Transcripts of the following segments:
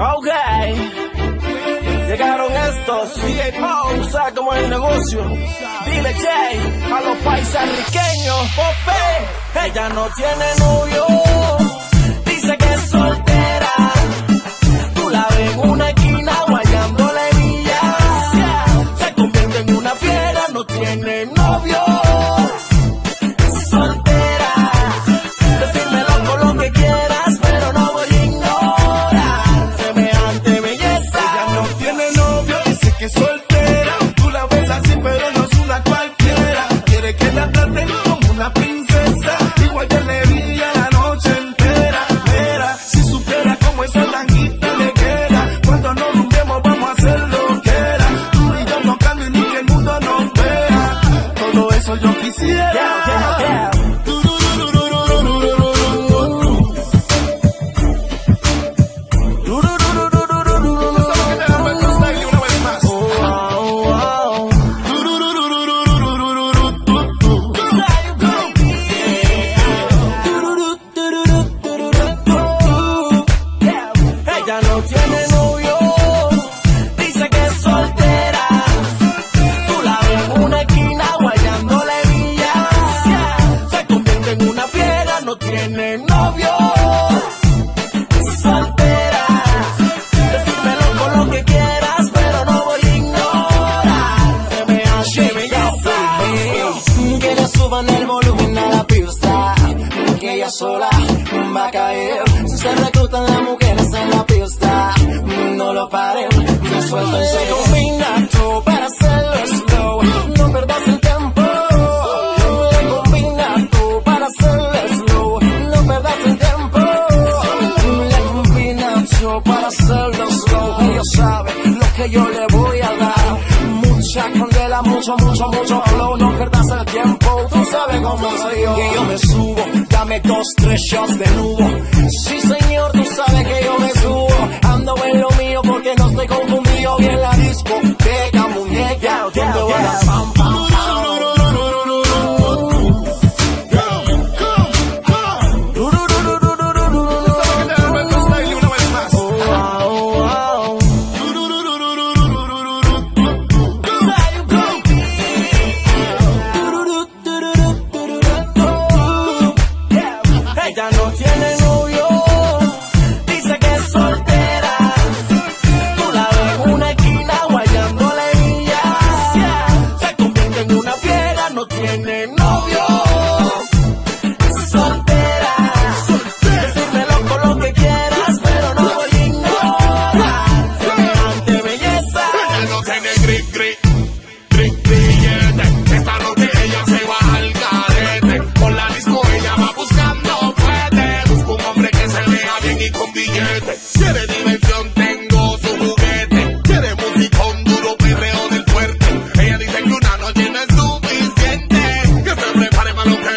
Ok. Llegaron estos DJ Pausa como el negocio. Dile Jay a los paisarriqueños. Pope, ella no tiene novio. down, down, down. Que le suban el volumen a la pista, que ella sola va a caer. Se reclutan las mujeres en la pista, no lo paren, se suelto en seco. vuela mucho, mucho, mucho flow, no pierdas el tiempo, tú sabes cómo soy yo. Y yo me subo, dame dos, tres shots de nubo. Sí,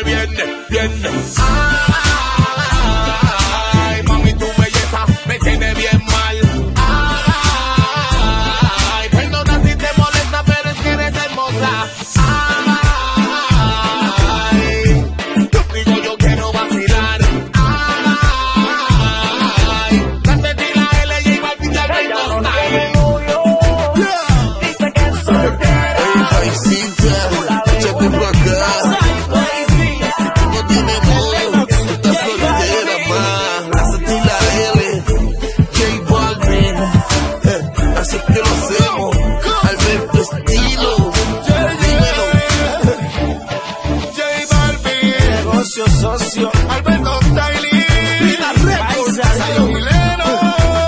bien, bien. Ah. socio, socio. Alberto Styling. Vida Records. Sayo Mileno.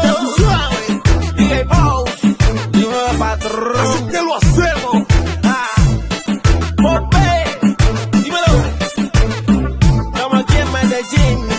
tú sabes. DJ Bows. Nueva patrón. Así lo. Ah. Pope. Dímelo. Estamos aquí en Medellín.